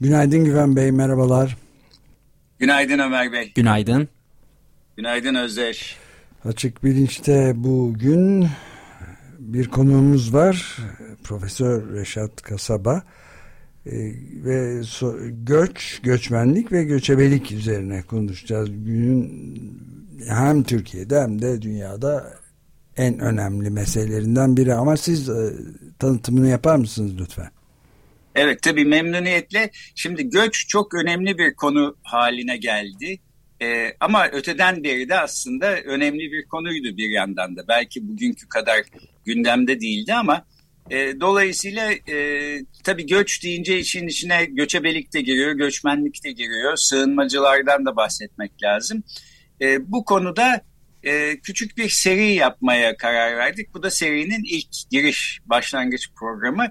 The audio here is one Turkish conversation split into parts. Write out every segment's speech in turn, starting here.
Günaydın Güven Bey, merhabalar. Günaydın Ömer Bey. Günaydın. Günaydın Özdeş. Açık Bilinç'te bugün bir konuğumuz var. Profesör Reşat Kasaba ee, ve so göç, göçmenlik ve göçebelik üzerine konuşacağız. Günün hem Türkiye'de hem de dünyada en önemli meselelerinden biri ama siz e, tanıtımını yapar mısınız lütfen? Evet tabii memnuniyetle. Şimdi göç çok önemli bir konu haline geldi. Ee, ama öteden beri de aslında önemli bir konuydu bir yandan da. Belki bugünkü kadar gündemde değildi ama e, dolayısıyla e, tabii göç deyince işin içine göçebelik de giriyor, göçmenlik de giriyor, sığınmacılardan da bahsetmek lazım. E, bu konuda e, küçük bir seri yapmaya karar verdik. Bu da serinin ilk giriş başlangıç programı.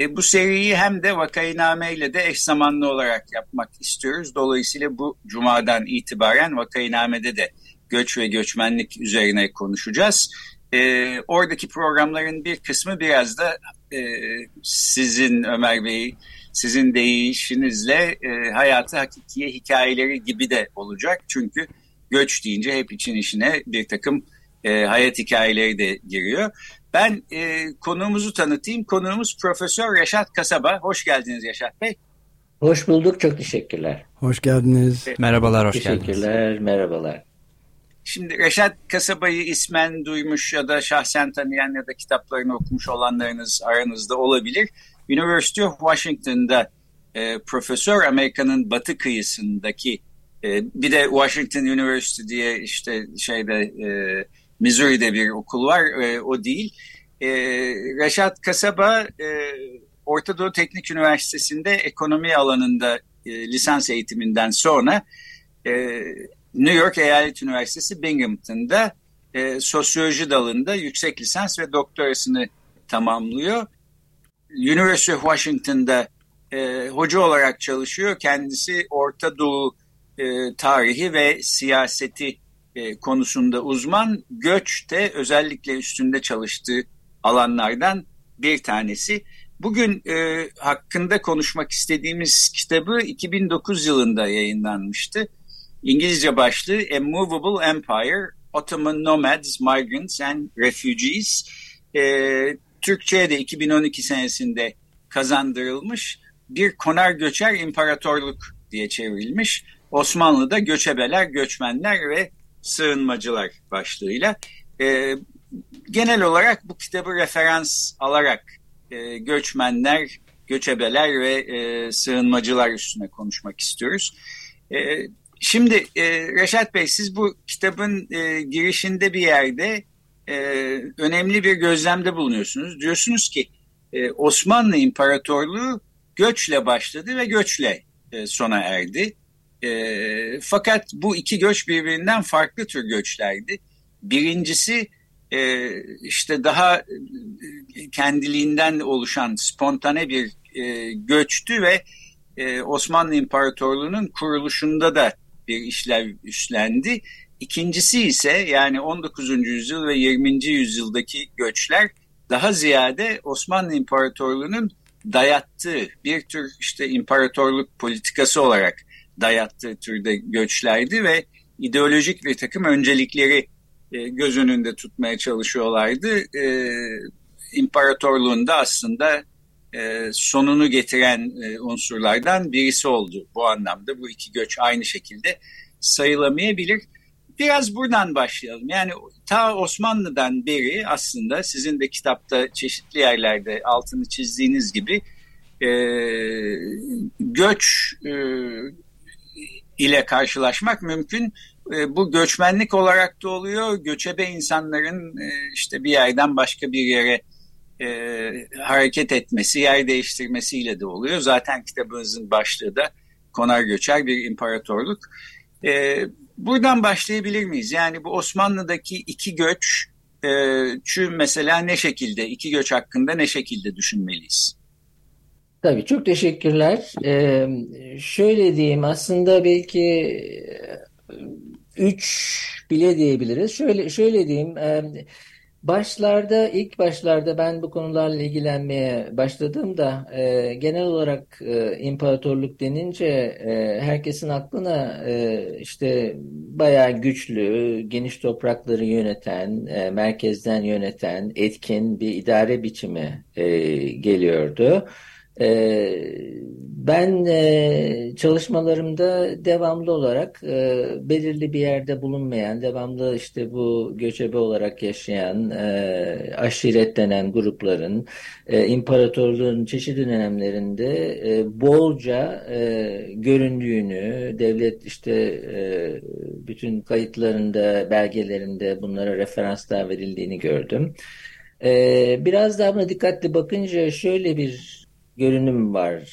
E, bu seriyi hem de vakainame ile de eş zamanlı olarak yapmak istiyoruz. Dolayısıyla bu cumadan itibaren vakainamede de göç ve göçmenlik üzerine konuşacağız. E, oradaki programların bir kısmı biraz da e, sizin Ömer Bey, sizin deyişinizle e, hayatı hakikiye hikayeleri gibi de olacak. Çünkü göç deyince hep için işine bir takım e, hayat hikayeleri de giriyor. Ben e, konuğumuzu tanıtayım. Konuğumuz Profesör Reşat Kasaba. Hoş geldiniz Reşat Bey. Hoş bulduk. Çok teşekkürler. Hoş geldiniz. Merhabalar, hoş teşekkürler, geldiniz. Teşekkürler, merhabalar. Şimdi Reşat Kasaba'yı ismen duymuş ya da şahsen tanıyan ya da kitaplarını okumuş olanlarınız aranızda olabilir. University of Washington'da e, profesör Amerika'nın batı kıyısındaki e, bir de Washington University diye işte şeyde e, Missouri'de bir okul var e, o değil. E, Reşat Kasaba e, Orta Doğu Teknik Üniversitesi'nde ekonomi alanında e, lisans eğitiminden sonra e, New York Eyalet Üniversitesi Binghamton'da e, sosyoloji dalında yüksek lisans ve doktorasını tamamlıyor. University of Washington'da e, hoca olarak çalışıyor. Kendisi Orta Doğu e, tarihi ve siyaseti e, konusunda uzman. Göçte özellikle üstünde çalıştığı alanlardan bir tanesi. Bugün e, hakkında konuşmak istediğimiz kitabı 2009 yılında yayınlanmıştı. İngilizce başlığı A Movable Empire, Ottoman Nomads, Migrants and Refugees. E, Türkçe'ye de 2012 senesinde kazandırılmış bir konar göçer imparatorluk diye çevrilmiş. Osmanlı'da göçebeler, göçmenler ve sığınmacılar başlığıyla. E, genel olarak bu kitabı referans alarak e, göçmenler, göçebeler ve e, sığınmacılar üstüne konuşmak istiyoruz. E, şimdi e, Reşat Bey siz bu kitabın e, girişinde bir yerde e, önemli bir gözlemde bulunuyorsunuz. Diyorsunuz ki e, Osmanlı İmparatorluğu göçle başladı ve göçle e, sona erdi. E, fakat bu iki göç birbirinden farklı tür göçlerdi. Birincisi e, işte daha e, kendiliğinden oluşan spontane bir e, göçtü ve e, Osmanlı İmparatorluğu'nun kuruluşunda da bir işlev üstlendi. İkincisi ise yani 19. yüzyıl ve 20. yüzyıldaki göçler daha ziyade Osmanlı İmparatorluğu'nun dayattığı bir tür işte imparatorluk politikası olarak dayattığı türde göçlerdi ve ideolojik bir takım öncelikleri e, göz önünde tutmaya çalışıyorlardı. E, imparatorluğun da aslında e, sonunu getiren unsurlardan birisi oldu bu anlamda. Bu iki göç aynı şekilde sayılamayabilir. Biraz buradan başlayalım. Yani ta Osmanlı'dan beri aslında sizin de kitapta çeşitli yerlerde altını çizdiğiniz gibi göç ile karşılaşmak mümkün. E, bu göçmenlik olarak da oluyor. Göçebe insanların e, işte bir yerden başka bir yere e, hareket etmesi, yer değiştirmesiyle de oluyor. Zaten kitabınızın başlığı da konar göçer bir imparatorluk. Buradan başlayabilir miyiz? Yani bu Osmanlı'daki iki göç çü mesela ne şekilde, iki göç hakkında ne şekilde düşünmeliyiz? Tabii çok teşekkürler. Ee, şöyle diyeyim aslında belki e, üç bile diyebiliriz. Şöyle şöyle diyeyim. E, Başlarda, ilk başlarda ben bu konularla ilgilenmeye başladığımda e, genel olarak e, imparatorluk denince e, herkesin aklına e, işte bayağı güçlü, geniş toprakları yöneten, e, merkezden yöneten, etkin bir idare biçimi e, geliyordu. Ee, ben e, çalışmalarımda devamlı olarak e, belirli bir yerde bulunmayan, devamlı işte bu göçebe olarak yaşayan, e, aşiret denen grupların imparatorluğun çeşitli dönemlerinde bolca göründüğünü, devlet işte bütün kayıtlarında, belgelerinde bunlara referanslar verildiğini gördüm. Biraz daha buna dikkatli bakınca şöyle bir görünüm vardı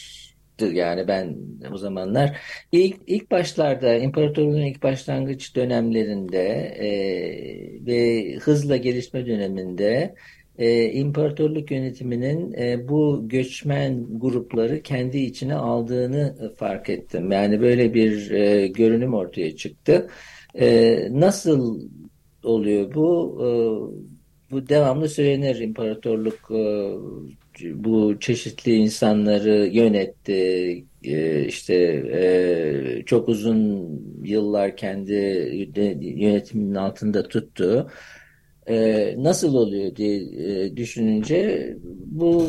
yani ben o zamanlar ilk ilk başlarda imparatorluğun ilk başlangıç dönemlerinde e, ve hızla gelişme döneminde e, imparatorluk yönetiminin e, bu göçmen grupları kendi içine aldığını fark ettim. Yani böyle bir e, görünüm ortaya çıktı. E, nasıl oluyor bu? E, bu devamlı söylenir imparatorluk e, bu çeşitli insanları yönetti. E, işte e, çok uzun yıllar kendi yönetiminin altında tuttu. E, nasıl oluyor diye düşününce bu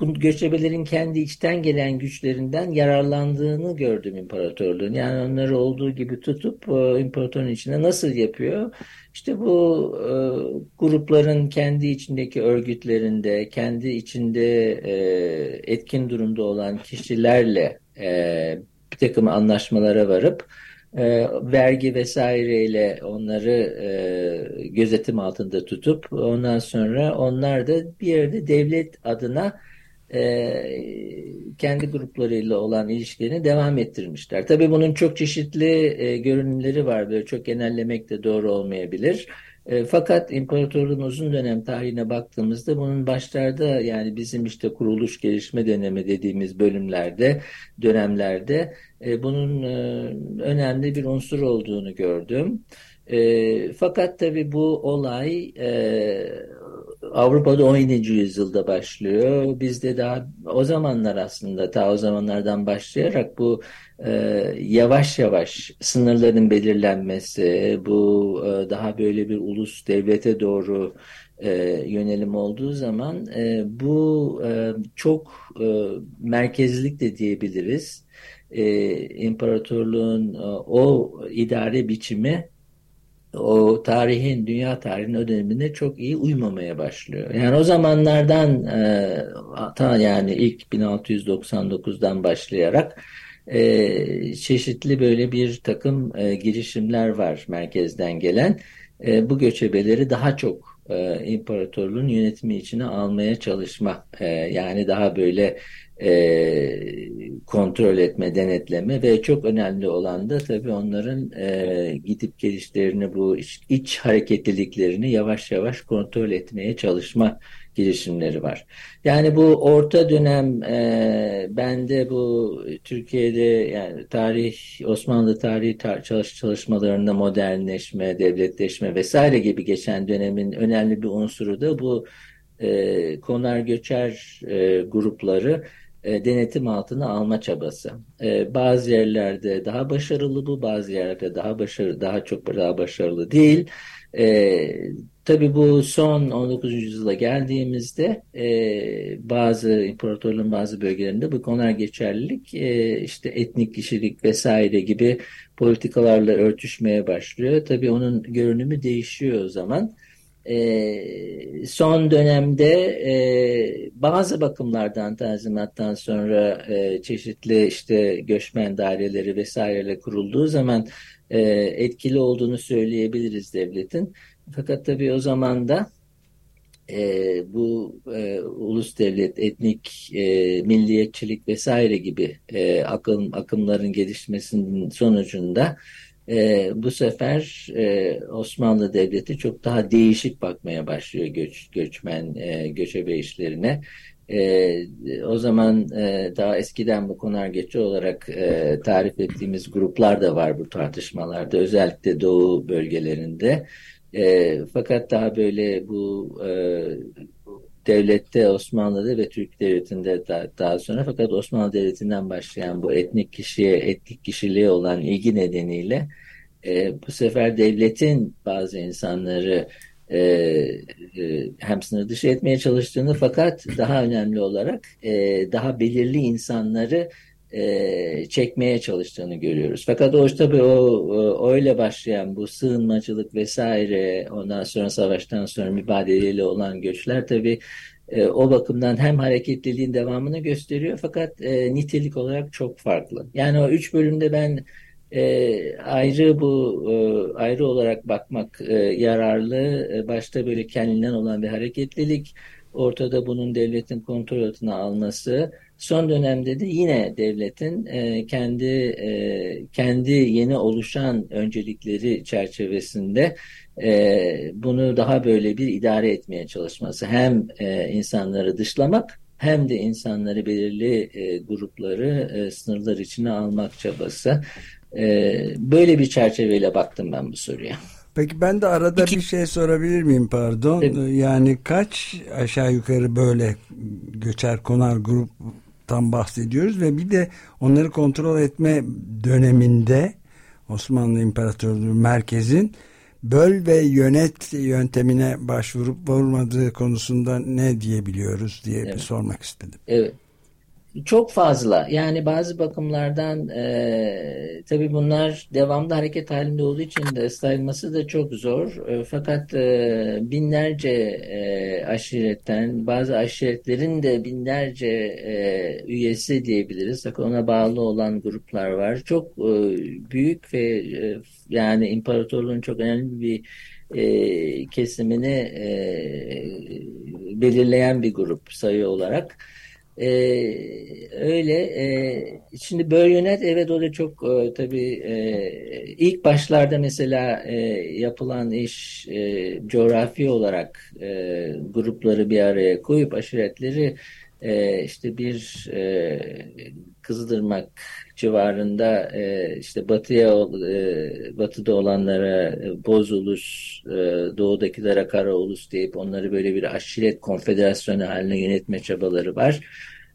bu göçebelerin kendi içten gelen güçlerinden yararlandığını gördüm imparatorluğun. Yani onları olduğu gibi tutup imparatorun içine nasıl yapıyor? İşte bu e, grupların kendi içindeki örgütlerinde, kendi içinde e, etkin durumda olan kişilerle e, bir takım anlaşmalara varıp e, vergi vesaireyle onları e, gözetim altında tutup ondan sonra onlar da bir yerde devlet adına e, kendi gruplarıyla olan ilişkilerini devam ettirmişler. Tabii bunun çok çeşitli e, görünümleri var. Böyle çok genellemek de doğru olmayabilir. E, fakat imparatorluğun uzun dönem tarihine baktığımızda bunun başlarda yani bizim işte kuruluş gelişme dönemi dediğimiz bölümlerde, dönemlerde e, bunun e, önemli bir unsur olduğunu gördüm. E, fakat tabii bu olay e, Avrupa'da 17. yüzyılda başlıyor. Bizde daha o zamanlar aslında ta o zamanlardan başlayarak bu e, yavaş yavaş sınırların belirlenmesi, bu e, daha böyle bir ulus devlete doğru e, yönelim olduğu zaman e, bu e, çok e, merkezlik de diyebiliriz. E, imparatorluğun e, o idare biçimi o tarihin, dünya tarihinin o döneminde çok iyi uymamaya başlıyor. Yani o zamanlardan e, ta yani ilk 1699'dan başlayarak e, çeşitli böyle bir takım e, girişimler var merkezden gelen. Bu göçebeleri daha çok imparatorluğun yönetimi içine almaya çalışma. Yani daha böyle e, kontrol etme, denetleme ve çok önemli olan da tabii onların e, gidip gelişlerini, bu iç, iç hareketliliklerini yavaş yavaş kontrol etmeye çalışma girişimleri var. Yani bu orta dönem e, bende bu Türkiye'de yani tarih Osmanlı tarihi tar çalış çalışmalarında modernleşme, devletleşme vesaire gibi geçen dönemin önemli bir unsuru da bu e, konar göçer e, grupları e, denetim altına alma çabası. E, bazı yerlerde daha başarılı bu, bazı yerlerde daha başarılı, daha çok daha başarılı değil. E, tabii bu son 19. yüzyıla geldiğimizde e, bazı imparatorluğun bazı bölgelerinde bu konular geçerlilik işte etnik kişilik vesaire gibi politikalarla örtüşmeye başlıyor. Tabii onun görünümü değişiyor o zaman e, son dönemde e, bazı bakımlardan tanzimattan sonra e, çeşitli işte göçmen daireleri vesaireyle kurulduğu zaman e, etkili olduğunu söyleyebiliriz devletin. Fakat tabii o zaman da e, bu e, ulus devlet, etnik, e, milliyetçilik vesaire gibi e, akım, akımların gelişmesinin sonucunda e, bu sefer e, Osmanlı Devleti çok daha değişik bakmaya başlıyor göç, göçmen, e, göçebe işlerine. E, o zaman e, daha eskiden bu konargeci olarak e, tarif ettiğimiz gruplar da var bu tartışmalarda. Özellikle Doğu bölgelerinde. E, fakat daha böyle bu e, devlette Osmanlı'da ve Türk Devleti'nde daha, daha sonra. Fakat Osmanlı Devleti'nden başlayan bu etnik kişiye, etnik kişiliğe olan ilgi nedeniyle e, bu sefer devletin bazı insanları e, e, hem sınır dışı etmeye çalıştığını fakat daha önemli olarak e, daha belirli insanları e, çekmeye çalıştığını görüyoruz. Fakat o tabii o, öyle başlayan bu sığınmacılık vesaire ondan sonra savaştan sonra mübadeleyle olan göçler tabii e, o bakımdan hem hareketliliğin devamını gösteriyor fakat e, nitelik olarak çok farklı. Yani o üç bölümde ben e, ayrı bu e, ayrı olarak bakmak e, yararlı. E, başta böyle kendinden olan bir hareketlilik, ortada bunun devletin kontrol altına alması. Son dönemde de yine devletin e, kendi e, kendi yeni oluşan öncelikleri çerçevesinde e, bunu daha böyle bir idare etmeye çalışması. Hem e, insanları dışlamak hem de insanları belirli e, grupları e, sınırlar içine almak çabası. Ee, böyle bir çerçeveyle baktım ben bu soruya. Peki ben de arada İki... bir şey sorabilir miyim pardon? Evet. Yani kaç aşağı yukarı böyle göçer konar gruptan bahsediyoruz ve bir de onları kontrol etme döneminde Osmanlı İmparatorluğu merkezin böl ve yönet yöntemine başvurup vurmadığı konusunda ne diyebiliyoruz diye evet. bir sormak istedim. Evet. Çok fazla. Yani bazı bakımlardan e, tabii bunlar devamlı hareket halinde olduğu için de sayılması da çok zor. E, fakat e, binlerce e, aşiretten, bazı aşiretlerin de binlerce e, üyesi diyebiliriz. Ona bağlı olan gruplar var. Çok e, büyük ve e, yani imparatorluğun çok önemli bir e, kesimini e, belirleyen bir grup sayı olarak. Ee, öyle. E, şimdi böyle yönet evet o da çok e, tabii e, ilk başlarda mesela e, yapılan iş e, coğrafi olarak e, grupları bir araya koyup aşiretleri e, işte bir e, Kızılırmak civarında e, işte batıya e, batıda olanlara e, Boz Ulus, e, doğudakilere Kara Ulus deyip onları böyle bir aşiret konfederasyonu haline yönetme çabaları var.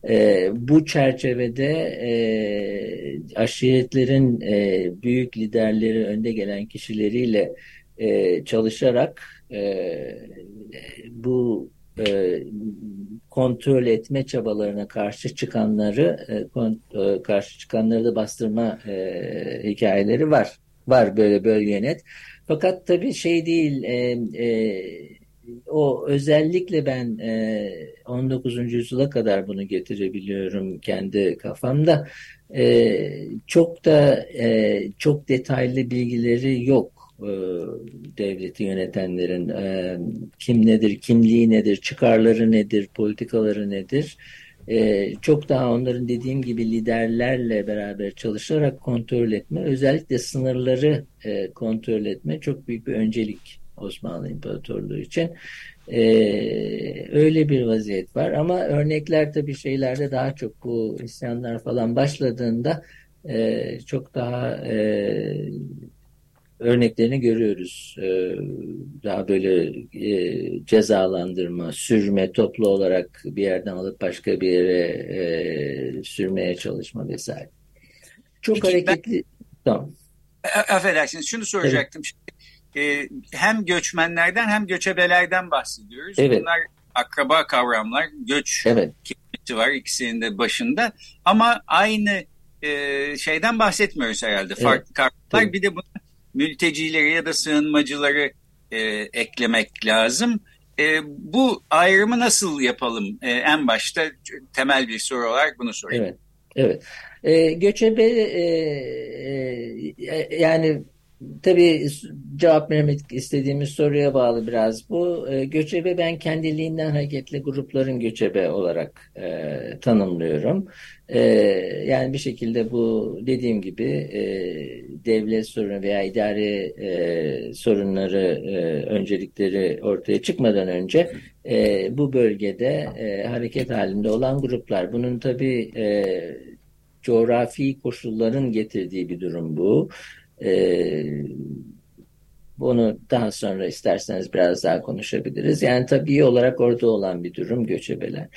E, bu çerçevede e, aşiretlerin e, büyük liderleri, önde gelen kişileriyle e, çalışarak e, bu e, kontrol etme çabalarına karşı çıkanları e, kon, e, karşı çıkanları da bastırma e, hikayeleri var. Var böyle bölge net. Fakat tabii şey değil e, e, o özellikle ben e, 19. yüzyıla kadar bunu getirebiliyorum kendi kafamda. E, çok da e, çok detaylı bilgileri yok devleti yönetenlerin e, kim nedir, kimliği nedir, çıkarları nedir, politikaları nedir. E, çok daha onların dediğim gibi liderlerle beraber çalışarak kontrol etme, özellikle sınırları e, kontrol etme çok büyük bir öncelik Osmanlı İmparatorluğu için. Ee, öyle bir vaziyet var ama örnekler tabii şeylerde daha çok bu isyanlar falan başladığında e, çok daha e, örneklerini görüyoruz. E, daha böyle e, cezalandırma, sürme, toplu olarak bir yerden alıp başka bir yere e, sürmeye çalışma vesaire. Çok Peki, hareketli. Ben... Tamam. Affedersiniz şunu soracaktım. Evet e, hem göçmenlerden hem göçebelerden bahsediyoruz. Evet. Bunlar akraba kavramlar. Göç evet. kelimesi var ikisinin de başında. Ama aynı e, şeyden bahsetmiyoruz herhalde. Evet. Farklı kavramlar. Bir de bunu mültecileri ya da sığınmacıları e, eklemek lazım. E, bu ayrımı nasıl yapalım? E, en başta temel bir soru olarak bunu sorayım. Evet, evet. E, göçebe e, e, yani Tabii cevap vermek istediğimiz soruya bağlı biraz bu. E, göçebe ben kendiliğinden hareketli grupların göçebe olarak e, tanımlıyorum. E, yani bir şekilde bu dediğim gibi e, devlet sorunu veya idari e, sorunları, e, öncelikleri ortaya çıkmadan önce e, bu bölgede e, hareket halinde olan gruplar. Bunun tabii e, coğrafi koşulların getirdiği bir durum bu. E, bunu daha sonra isterseniz biraz daha konuşabiliriz. Yani tabii olarak orada olan bir durum göçebeler.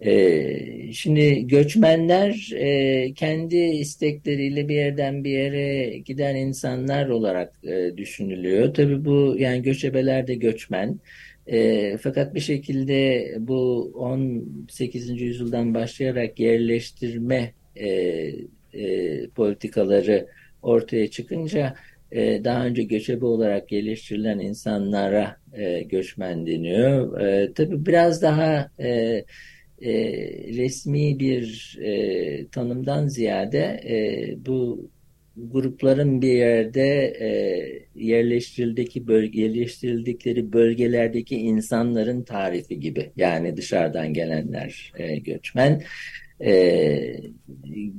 Ee, şimdi göçmenler e, kendi istekleriyle bir yerden bir yere giden insanlar olarak e, düşünülüyor. Tabii bu yani göçebeler de göçmen. E, fakat bir şekilde bu 18. yüzyıldan başlayarak yerleştirme e, e, politikaları ortaya çıkınca e, daha önce göçebe olarak geliştirilen insanlara e, göçmen deniyor. E, tabii biraz daha e, e, resmi bir e, tanımdan ziyade e, bu grupların bir yerde e, yerleştirildeki bölge, yerleştirildikleri bölgelerdeki insanların tarifi gibi. Yani dışarıdan gelenler e, göçmen. E,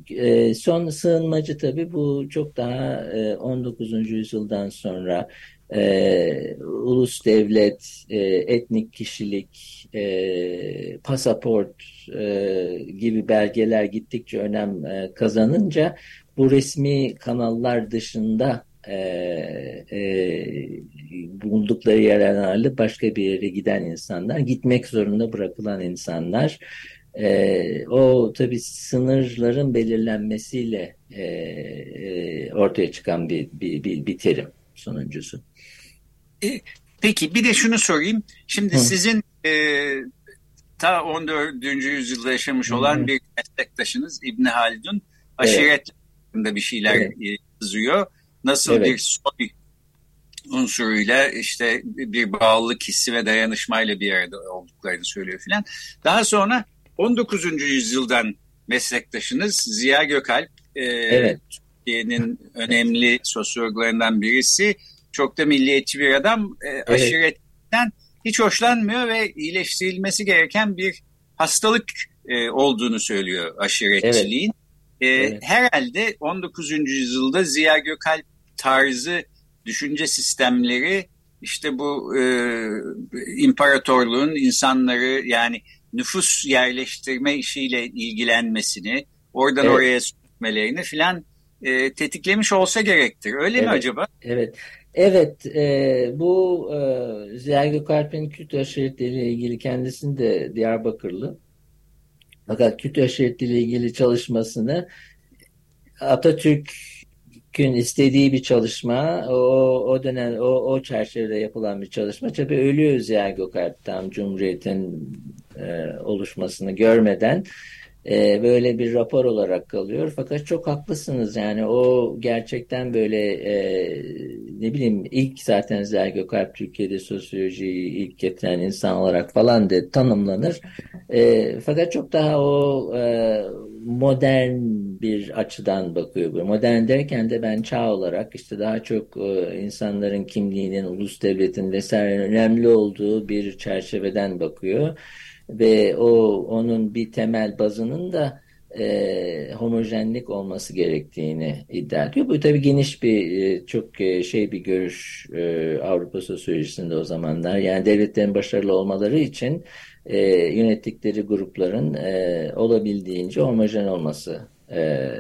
e, son sığınmacı tabii bu çok daha e, 19. yüzyıldan sonra e, ulus devlet, e, etnik kişilik, e, pasaport e, gibi belgeler gittikçe önem e, kazanınca bu resmi kanallar dışında e, e, bulundukları yerlerden başka bir yere giden insanlar, gitmek zorunda bırakılan insanlar e, o tabii sınırların belirlenmesiyle e, e, ortaya çıkan bir, bir, bir, bir terim sonuncusu. E, peki bir de şunu sorayım. Şimdi Hı. sizin e, ta 14. yüzyılda yaşamış olan Hı. bir meslektaşınız İbni Haldun aşiret evet. bir şeyler evet. yazıyor. Nasıl evet. bir soy unsuruyla işte bir bağlılık hissi ve dayanışmayla bir arada olduklarını söylüyor filan. Daha sonra 19. yüzyıldan meslektaşınız Ziya Gökalp, e, evet. Türkiye'nin önemli sosyologlarından birisi. Çok da milliyetçi bir adam. E, evet. Aşiretten hiç hoşlanmıyor ve iyileştirilmesi gereken bir hastalık e, olduğunu söylüyor aşiretçiliğin. Evet. E, evet. Herhalde 19. yüzyılda Ziya Gökalp tarzı düşünce sistemleri işte bu e, imparatorluğun insanları yani nüfus yerleştirme işiyle ilgilenmesini, oradan evet. oraya sürmelerini filan e, tetiklemiş olsa gerektir. Öyle evet. mi acaba? Evet. Evet, e, bu e, Ziya Gökalp'in Kürt aşiretiyle ilgili kendisini de Diyarbakırlı. Fakat Kürt aşiretiyle ilgili çalışmasını Atatürk'ün istediği bir çalışma, o, o dönem o, o çerçevede yapılan bir çalışma. Tabii ölüyor Ziya Gökalp tam Cumhuriyet'in e, oluşmasını görmeden e, böyle bir rapor olarak kalıyor. Fakat çok haklısınız yani o gerçekten böyle e, ne bileyim ilk zaten Ziya Gökalp Türkiye'de sosyolojiyi ilk getiren insan olarak falan de tanımlanır. E, fakat çok daha o e, modern bir açıdan bakıyor. Modern derken de ben çağ olarak işte daha çok e, insanların kimliğinin, ulus devletin vesaire önemli olduğu bir çerçeveden bakıyor ve o onun bir temel bazının da e, homojenlik olması gerektiğini iddia ediyor. Bu tabii geniş bir e, çok e, şey bir görüş e, Avrupa sosyolojisinde o zamanlar. Yani devletlerin başarılı olmaları için e, yönettikleri grupların e, olabildiğince homojen olması e,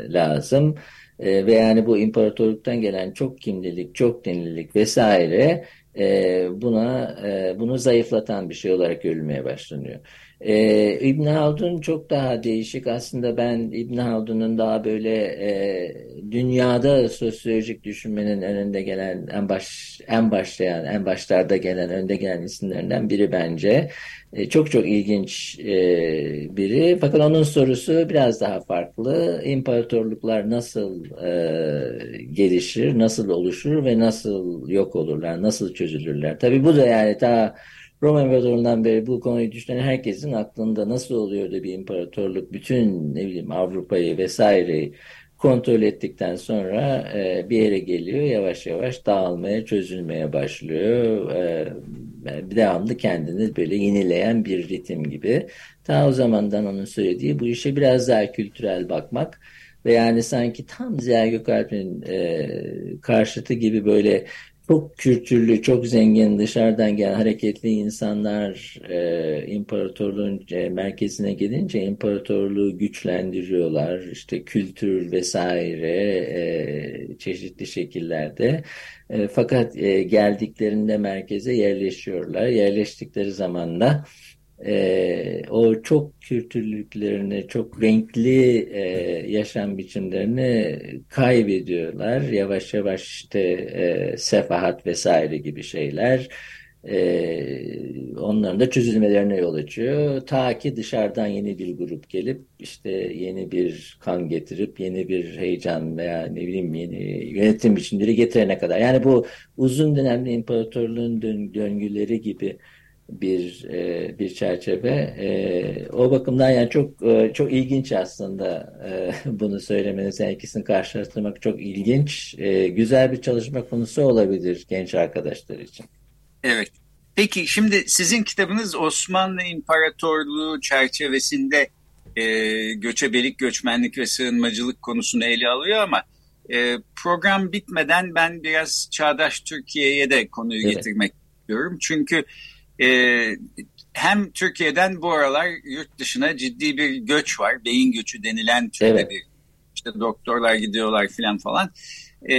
lazım. E, ve yani bu imparatorluktan gelen çok kimlilik, çok dinlilik vesaire e, buna e, bunu zayıflatan bir şey olarak görülmeye başlanıyor. E, İbn Haldun çok daha değişik. Aslında ben İbn Haldun'un daha böyle e, dünyada sosyolojik düşünmenin önünde gelen en baş en başlayan en başlarda gelen önde gelen isimlerinden biri bence. E, çok çok ilginç e, biri. Fakat onun sorusu biraz daha farklı. İmparatorluklar nasıl e, gelişir, nasıl oluşur ve nasıl yok olurlar, nasıl çözülürler? Tabii bu da yani ta Roma İmparatorluğu'ndan beri bu konuyu düşünen herkesin aklında nasıl oluyor da bir imparatorluk bütün ne bileyim Avrupa'yı vesaireyi kontrol ettikten sonra bir yere geliyor yavaş yavaş dağılmaya çözülmeye başlıyor devamlı kendini böyle yenileyen bir ritim gibi. Ta o zamandan onun söylediği bu işe biraz daha kültürel bakmak ve yani sanki tam Ziya Gökalp'in e, karşıtı gibi böyle çok kültürlü, çok zengin, dışarıdan gelen hareketli insanlar e, imparatorluğun e, merkezine gelince imparatorluğu güçlendiriyorlar. İşte kültür vesaire e, çeşitli şekillerde. E, fakat e, geldiklerinde merkeze yerleşiyorlar. Yerleştikleri zaman da e, o çok kültürlüklerini, çok renkli e, yaşam biçimlerini kaybediyorlar. Yavaş yavaş işte e, sefahat vesaire gibi şeyler e, onların da çözülmelerine yol açıyor. Ta ki dışarıdan yeni bir grup gelip işte yeni bir kan getirip yeni bir heyecan veya ne bileyim yeni yönetim biçimleri getirene kadar. Yani bu uzun dönemli imparatorluğun döngüleri gibi bir e, bir çerçeve. E, o bakımdan yani çok e, çok ilginç aslında e, bunu söylemeniz, yani ikisini karşılaştırmak çok ilginç. E, güzel bir çalışma konusu olabilir genç arkadaşlar için. Evet. Peki şimdi sizin kitabınız Osmanlı İmparatorluğu çerçevesinde e, göçebelik, göçmenlik ve sığınmacılık konusunu ele alıyor ama e, program bitmeden ben biraz çağdaş Türkiye'ye de konuyu evet. getirmek istiyorum. Çünkü e, hem Türkiye'den bu aralar yurt dışına ciddi bir göç var. Beyin göçü denilen türde evet. bir işte doktorlar gidiyorlar filan falan. E,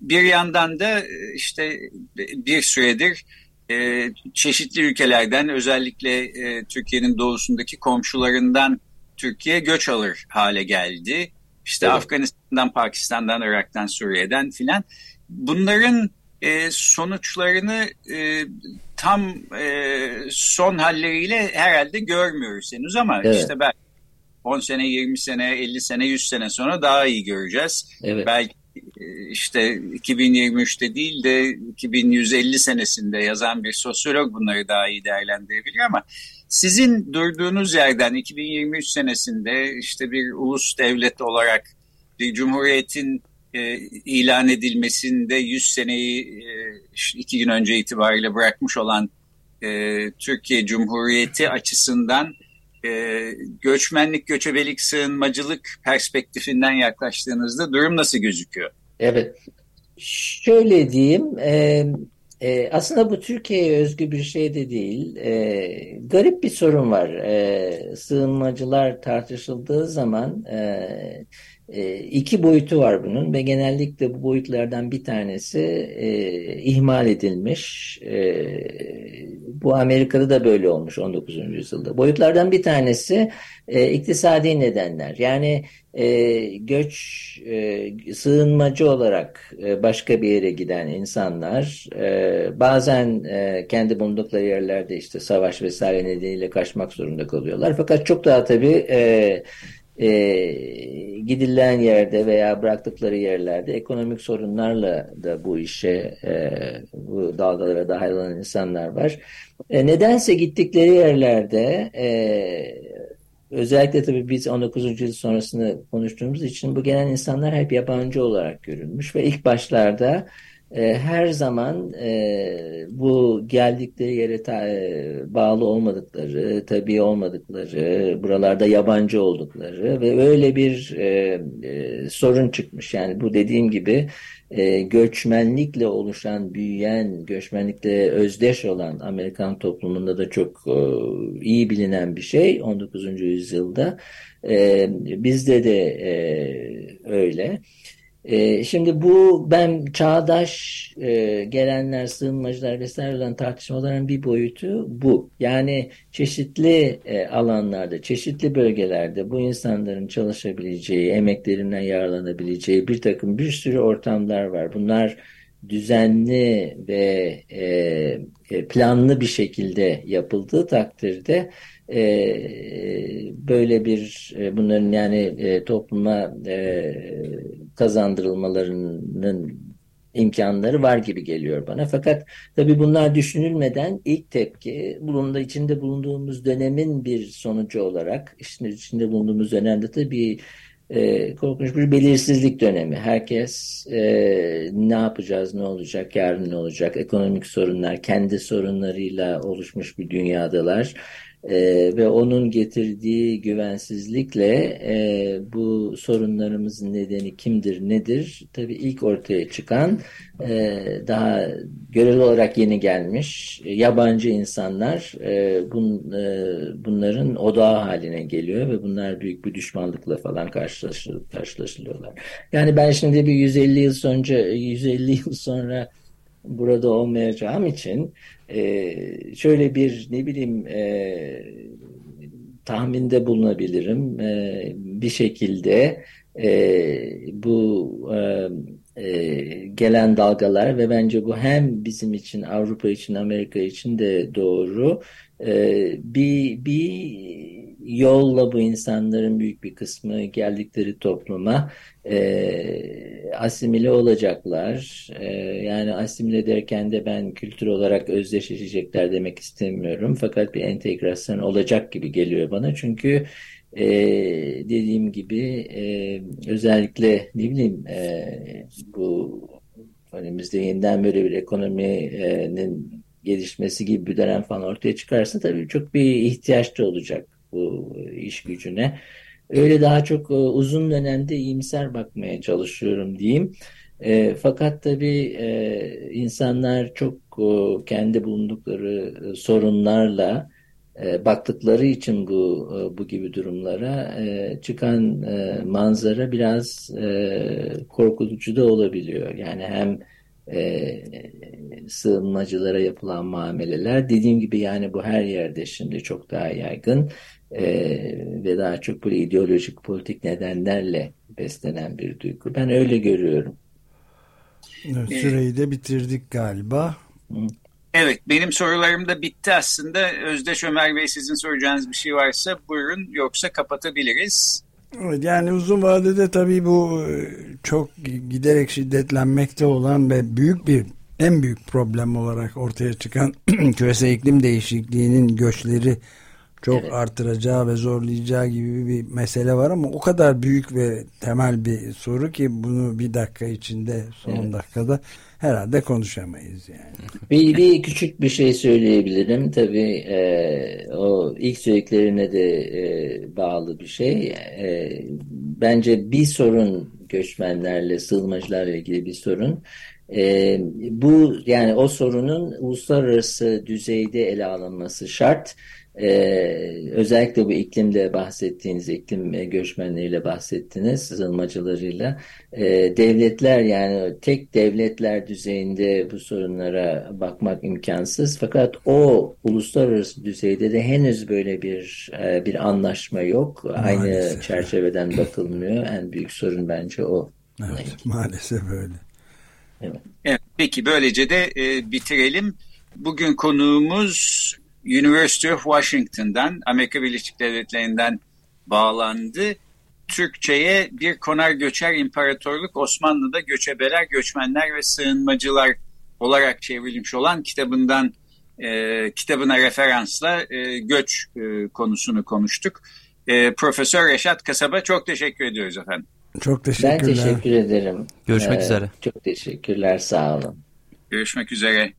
bir yandan da işte bir süredir e, çeşitli ülkelerden özellikle e, Türkiye'nin doğusundaki komşularından Türkiye göç alır hale geldi. İşte evet. Afganistan'dan, Pakistan'dan, Irak'tan, Suriye'den filan. Bunların e, sonuçlarını e, tam e, son halleriyle herhalde görmüyoruz henüz ama evet. işte belki 10 sene, 20 sene, 50 sene, 100 sene sonra daha iyi göreceğiz. Evet. Belki e, işte 2023'te değil de 2150 senesinde yazan bir sosyolog bunları daha iyi değerlendirebilir ama sizin durduğunuz yerden 2023 senesinde işte bir ulus devlet olarak bir cumhuriyetin e, ilan edilmesinde 100 seneyi e, iki gün önce itibariyle bırakmış olan e, Türkiye Cumhuriyeti açısından e, göçmenlik, göçebelik, sığınmacılık perspektifinden yaklaştığınızda durum nasıl gözüküyor? Evet, şöyle diyeyim, e, e, aslında bu Türkiye'ye özgü bir şey de değil. E, garip bir sorun var. E, sığınmacılar tartışıldığı zaman... E, e, iki boyutu var bunun ve genellikle bu boyutlardan bir tanesi e, ihmal edilmiş. E, bu Amerika'da da böyle olmuş 19. yüzyılda. Boyutlardan bir tanesi e, iktisadi nedenler. Yani e, göç, e, sığınmacı olarak e, başka bir yere giden insanlar e, bazen e, kendi bulundukları yerlerde işte savaş vesaire nedeniyle kaçmak zorunda kalıyorlar. Fakat çok daha tabii e, e, gidilen yerde veya bıraktıkları yerlerde ekonomik sorunlarla da bu işe e, bu dalgalara dahil olan insanlar var. E, nedense gittikleri yerlerde e, özellikle tabii biz 19. yüzyıl sonrasını konuştuğumuz için bu gelen insanlar hep yabancı olarak görülmüş ve ilk başlarda e, her zaman e, bu geldikleri yere ta, e, bağlı olmadıkları, tabii olmadıkları, buralarda yabancı oldukları ve öyle bir e, e, sorun çıkmış. Yani bu dediğim gibi e, göçmenlikle oluşan, büyüyen, göçmenlikle özdeş olan Amerikan toplumunda da çok e, iyi bilinen bir şey 19. yüzyılda. E, bizde de e, öyle. E, şimdi bu ben çağdaş e, gelenler, sığınmacılar vesaire olan tartışmaların bir boyutu bu. Yani çeşitli e, alanlarda, çeşitli bölgelerde bu insanların çalışabileceği, emeklerinden yararlanabileceği bir takım bir sürü ortamlar var. Bunlar düzenli ve e planlı bir şekilde yapıldığı takdirde e, böyle bir e, bunların yani e, topluma e, kazandırılmalarının imkanları var gibi geliyor bana. Fakat tabii bunlar düşünülmeden ilk tepki bulunduğu içinde bulunduğumuz dönemin bir sonucu olarak işte içinde bulunduğumuz dönemde tabii e, korkunç bir belirsizlik dönemi. Herkes e, ne yapacağız, ne olacak, yarın ne olacak, ekonomik sorunlar, kendi sorunlarıyla oluşmuş bir dünyadalar. E, ve onun getirdiği güvensizlikle e, bu sorunlarımızın nedeni kimdir, nedir? Tabii ilk ortaya çıkan e, daha göreli olarak yeni gelmiş e, yabancı insanlar e, bun, e, bunların odağı haline geliyor ve bunlar büyük bir düşmanlıkla falan karşılaşılıyorlar. Yani ben şimdi bir 150 yıl sonra 150 yıl sonra burada olmayacağım için e, şöyle bir ne bileyim e, tahminde bulunabilirim. E, bir şekilde e, bu e, e, gelen dalgalar ve bence bu hem bizim için Avrupa için Amerika için de doğru e, bir bir yolla bu insanların büyük bir kısmı geldikleri topluma e, asimile olacaklar. E, yani asimile derken de ben kültür olarak özdeşleşecekler demek istemiyorum. Fakat bir entegrasyon olacak gibi geliyor bana. Çünkü e, dediğim gibi e, özellikle ne bileyim e, bu önümüzde yeniden böyle bir ekonominin gelişmesi gibi bir dönem falan ortaya çıkarsa tabii çok bir ihtiyaç da olacak bu iş gücüne. Öyle daha çok e, uzun dönemde iyimser bakmaya çalışıyorum diyeyim. E, fakat tabii e, insanlar çok e, kendi bulundukları e, sorunlarla e, baktıkları için bu e, bu gibi durumlara e, çıkan e, manzara biraz e, korkutucu da olabiliyor. Yani hem e, sığınmacılara yapılan muameleler dediğim gibi yani bu her yerde şimdi çok daha yaygın e, ve daha çok böyle ideolojik politik nedenlerle beslenen bir duygu. Ben öyle görüyorum. Evet, süreyi de bitirdik galiba. Evet benim sorularım da bitti aslında. Özdeş Ömer Bey sizin soracağınız bir şey varsa buyurun yoksa kapatabiliriz. Evet, yani uzun vadede tabii bu e, çok giderek şiddetlenmekte olan ve büyük bir en büyük problem olarak ortaya çıkan küresel iklim değişikliğinin göçleri çok evet. artıracağı ve zorlayacağı gibi bir mesele var ama o kadar büyük ve temel bir soru ki bunu bir dakika içinde son evet. dakikada herhalde konuşamayız yani. Bir, bir küçük bir şey söyleyebilirim tabii e, o ilk söylediklerine de e, bağlı bir şey. E, bence bir sorun göçmenlerle, sığınmacılarla ilgili bir sorun. E, bu yani o sorunun uluslararası düzeyde ele alınması şart. Ee, özellikle bu iklimde bahsettiğiniz iklim göçmenleriyle bahsettiniz sızılmacılarıyla. Ee, devletler yani tek devletler düzeyinde bu sorunlara bakmak imkansız. Fakat o uluslararası düzeyde de henüz böyle bir e, bir anlaşma yok. Maalesef. aynı çerçeveden bakılmıyor. En büyük sorun bence o. Evet, maalesef öyle. Evet. evet peki böylece de e, bitirelim. Bugün konuğumuz University of Washington'dan, Amerika Birleşik Devletleri'nden bağlandı. Türkçe'ye bir konar göçer imparatorluk Osmanlı'da göçebeler, göçmenler ve sığınmacılar olarak çevrilmiş olan kitabından e, kitabına referansla e, göç e, konusunu konuştuk. E, Profesör Reşat Kasaba çok teşekkür ediyoruz efendim. Çok teşekkürler. Ben teşekkür ederim. Görüşmek ee, üzere. Çok teşekkürler sağ olun. Görüşmek üzere.